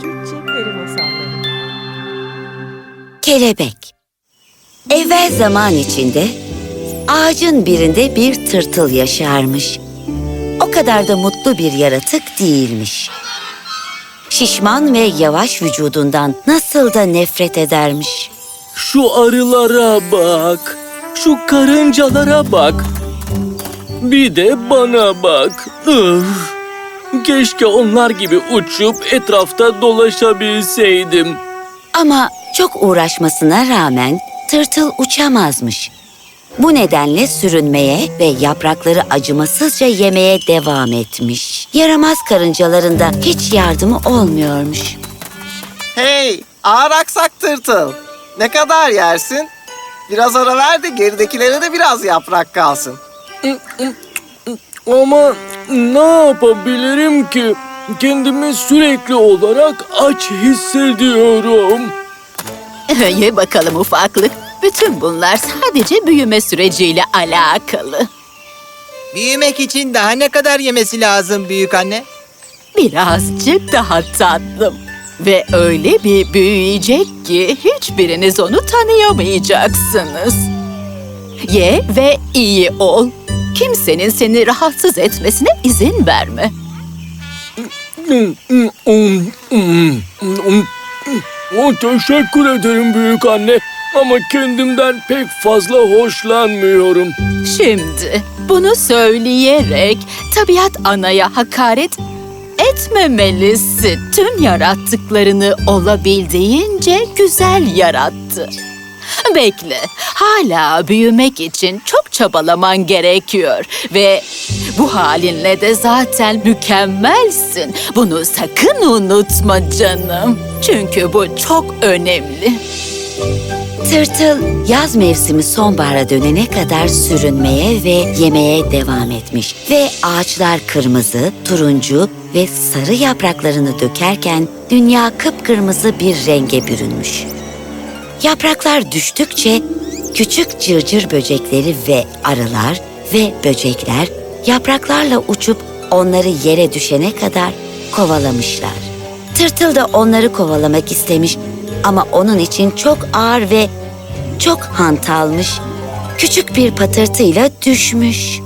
Türkçe Peri Masalları Kelebek Evvel zaman içinde ağacın birinde bir tırtıl yaşarmış. O kadar da mutlu bir yaratık değilmiş. Şişman ve yavaş vücudundan nasıl da nefret edermiş. Şu arılara bak. Şu karıncalara bak. Bir de bana bak. Üf. Keşke onlar gibi uçup etrafta dolaşabilseydim. Ama çok uğraşmasına rağmen tırtıl uçamazmış. Bu nedenle sürünmeye ve yaprakları acımasızca yemeye devam etmiş. Yaramaz karıncaların da hiç yardımı olmuyormuş. Hey, ağır aksak tırtıl. Ne kadar yersin? Biraz ara ver de geridekilere de biraz yaprak kalsın. Ama ne yapabilirim ki? Kendimi sürekli olarak aç hissediyorum. Ye bakalım ufaklık. Bütün bunlar sadece büyüme süreciyle alakalı. Büyümek için daha ne kadar yemesi lazım büyük anne? Birazcık daha tatlım. Ve öyle bir büyüyecek ki hiçbiriniz onu tanıyamayacaksınız. Ye ve iyi ol. Kimsenin seni rahatsız etmesine izin verme. O teşekkür ederim büyük anne. Ama kendimden pek fazla hoşlanmıyorum. Şimdi bunu söyleyerek tabiat anaya hakaret etmemelisin. Tüm yarattıklarını olabildiğince güzel yarattı. Bekle, hala büyümek için çok çabalaman gerekiyor ve bu halinle de zaten mükemmelsin. Bunu sakın unutma canım. Çünkü bu çok önemli. Tırtıl yaz mevsimi sonbahara dönene kadar sürünmeye ve yemeye devam etmiş. Ve ağaçlar kırmızı, turuncu ve sarı yapraklarını dökerken dünya kıpkırmızı bir renge bürünmüş. Yapraklar düştükçe küçük cırcır böcekleri ve arılar ve böcekler yapraklarla uçup onları yere düşene kadar kovalamışlar. Tırtıl da onları kovalamak istemiş ama onun için çok ağır ve çok hantalmış. Küçük bir patırtıyla düşmüş.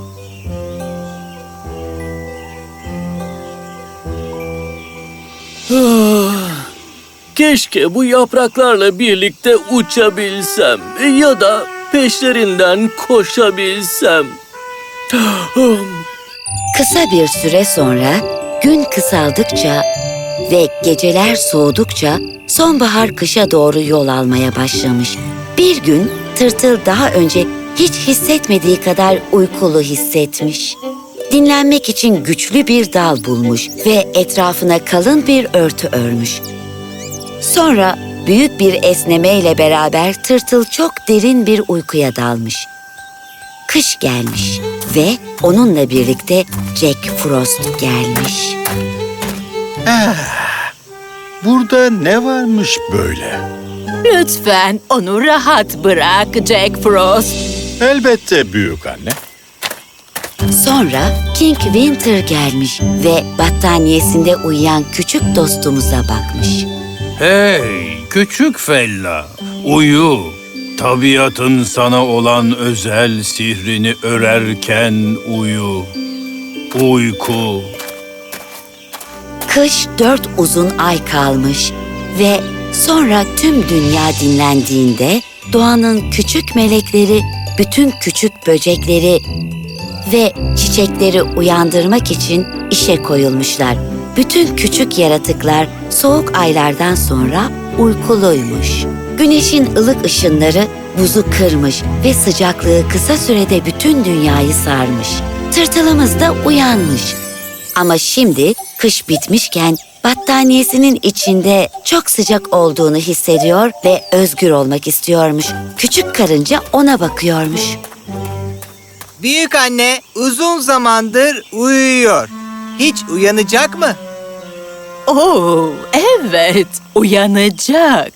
Keşke bu yapraklarla birlikte uçabilsem ya da peşlerinden koşabilsem. Kısa bir süre sonra gün kısaldıkça ve geceler soğudukça sonbahar kışa doğru yol almaya başlamış. Bir gün tırtıl daha önce hiç hissetmediği kadar uykulu hissetmiş. Dinlenmek için güçlü bir dal bulmuş ve etrafına kalın bir örtü örmüş. Sonra büyük bir esnemeyle beraber tırtıl çok derin bir uykuya dalmış. Kış gelmiş ve onunla birlikte Jack Frost gelmiş. Burada ne varmış böyle? Lütfen onu rahat bırak Jack Frost. Elbette büyük anne. Sonra King Winter gelmiş ve battaniyesinde uyuyan küçük dostumuza bakmış. Hey küçük fella, uyu. Tabiatın sana olan özel sihrini örerken uyu. Uyku. Kış dört uzun ay kalmış ve sonra tüm dünya dinlendiğinde doğanın küçük melekleri bütün küçük böcekleri ve çiçekleri uyandırmak için işe koyulmuşlar. Bütün küçük yaratıklar soğuk aylardan sonra uykuluymuş. Güneşin ılık ışınları buzu kırmış ve sıcaklığı kısa sürede bütün dünyayı sarmış. Tırtılımız da uyanmış. Ama şimdi kış bitmişken battaniyesinin içinde çok sıcak olduğunu hissediyor ve özgür olmak istiyormuş. Küçük karınca ona bakıyormuş. Büyük anne uzun zamandır uyuyor. Hiç uyanacak mı? Oo, evet, uyanacak.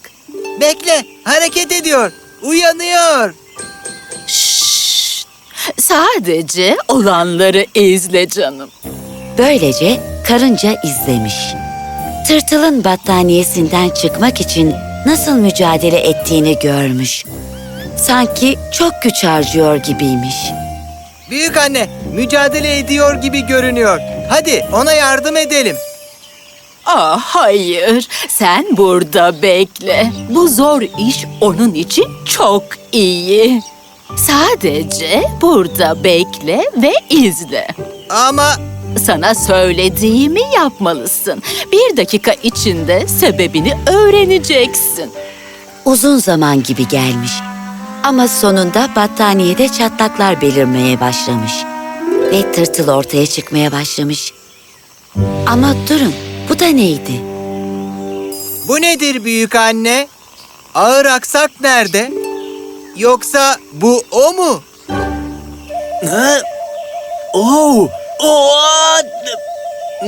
Bekle, hareket ediyor. Uyanıyor. Şşt, sadece olanları izle canım. Böylece karınca izlemiş. tırtılın battaniyesinden çıkmak için nasıl mücadele ettiğini görmüş. Sanki çok güç harcıyor gibiymiş. Büyük anne, mücadele ediyor gibi görünüyor. Hadi ona yardım edelim. Ah hayır, sen burada bekle. Bu zor iş onun için çok iyi. Sadece burada bekle ve izle. Ama Sana söylediğimi yapmalısın. Bir dakika içinde sebebini öğreneceksin. Uzun zaman gibi gelmiş. Ama sonunda battaniyede çatlaklar belirmeye başlamış. Ve tırtıl ortaya çıkmaya başlamış. Ama durun, bu da neydi? bu nedir büyük anne? Ağır aksak nerede? Yoksa bu o mu? Ha? Oh! Oh!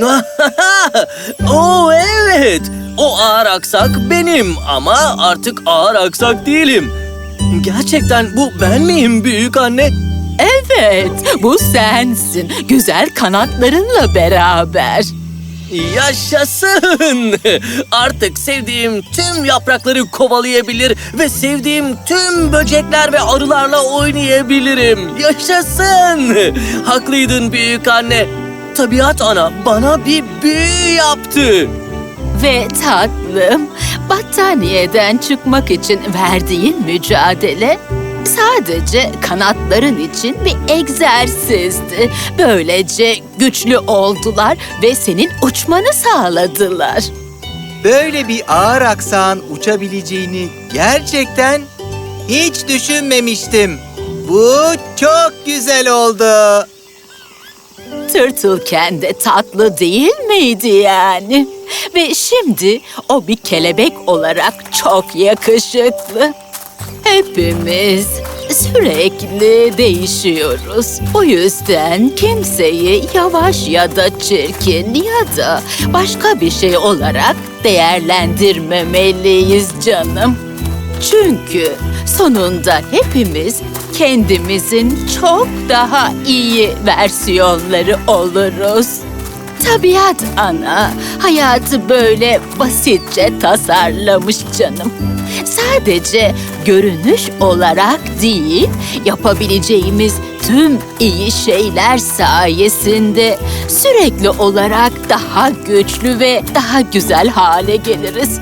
oh evet! O ağır aksak benim ama artık ağır aksak değilim. Gerçekten bu ben miyim büyük anne? Evet, bu sensin. Güzel kanatlarınla beraber. Yaşasın! Artık sevdiğim tüm yaprakları kovalayabilir ve sevdiğim tüm böcekler ve arılarla oynayabilirim. Yaşasın! Haklıydın büyük anne. Tabiat ana bana bir büyü yaptı. Ve tatlım, battaniyeden çıkmak için verdiğin mücadele sadece kanatların için bir egzersizdi. Böylece güçlü oldular ve senin uçmanı sağladılar. Böyle bir ağır aksağın uçabileceğini gerçekten hiç düşünmemiştim. Bu çok güzel oldu. Tırtılken de tatlı değil miydi yani? Ve şimdi o bir kelebek olarak çok yakışıklı. Hepimiz sürekli değişiyoruz. O yüzden kimseyi yavaş ya da çirkin ya da başka bir şey olarak değerlendirmemeliyiz canım. Çünkü sonunda hepimiz kendimizin çok daha iyi versiyonları oluruz. Tabiat ana hayatı böyle basitçe tasarlamış canım. Sadece görünüş olarak değil, yapabileceğimiz tüm iyi şeyler sayesinde sürekli olarak daha güçlü ve daha güzel hale geliriz.